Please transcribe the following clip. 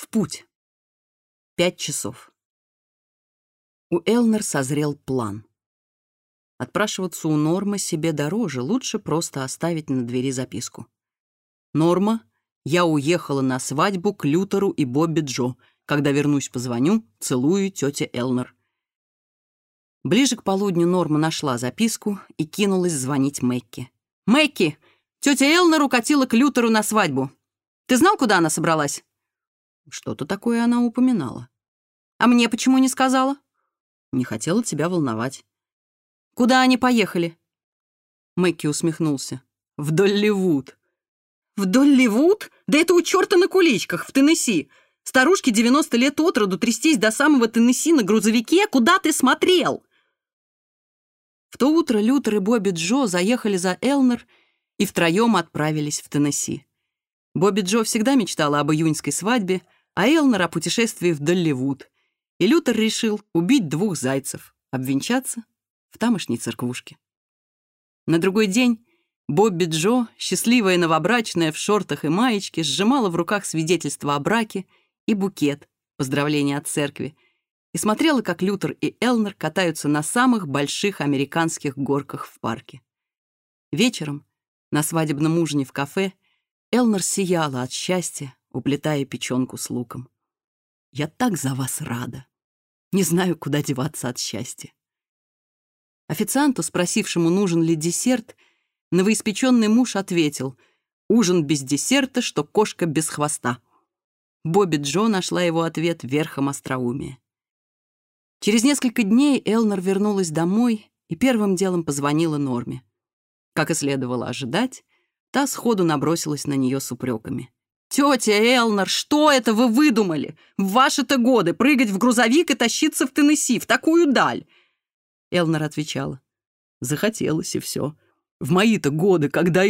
В путь. Пять часов. У Элнер созрел план. Отпрашиваться у Нормы себе дороже, лучше просто оставить на двери записку. «Норма, я уехала на свадьбу к Лютеру и Бобби Джо. Когда вернусь, позвоню. Целую, тетя Элнер». Ближе к полудню Норма нашла записку и кинулась звонить Мэкки. «Мэкки, тетя Элнер укатила к Лютеру на свадьбу. Ты знал, куда она собралась?» Что-то такое она упоминала. «А мне почему не сказала?» «Не хотела тебя волновать». «Куда они поехали?» Мэкки усмехнулся. «В Долливуд». «В Долливуд? Да это у черта на куличках, в Теннесси. Старушке 90 лет от роду трястись до самого Теннесси на грузовике. Куда ты смотрел?» В то утро Лютер и Бобби Джо заехали за Элнер и втроем отправились в Теннесси. Бобби Джо всегда мечтала об июньской свадьбе — а Элнер о путешествии в Долливуд. И Лютер решил убить двух зайцев, обвенчаться в тамошней церквушке. На другой день Бобби Джо, счастливая новобрачная в шортах и маечке, сжимала в руках свидетельство о браке и букет, поздравления от церкви, и смотрела, как Лютер и Элнер катаются на самых больших американских горках в парке. Вечером, на свадебном ужине в кафе, Элнер сияла от счастья, уплетая печенку с луком. «Я так за вас рада! Не знаю, куда деваться от счастья!» Официанту, спросившему, нужен ли десерт, новоиспеченный муж ответил «Ужин без десерта, что кошка без хвоста». Бобби Джо нашла его ответ верхом остроумия. Через несколько дней Элнер вернулась домой и первым делом позвонила Норме. Как и следовало ожидать, та сходу набросилась на нее с упреками.«Тетя Элнер, что это вы выдумали? В ваши-то годы прыгать в грузовик и тащиться в Теннесси, в такую даль!» Элнер отвечала. «Захотелось, и все. В мои-то годы, когда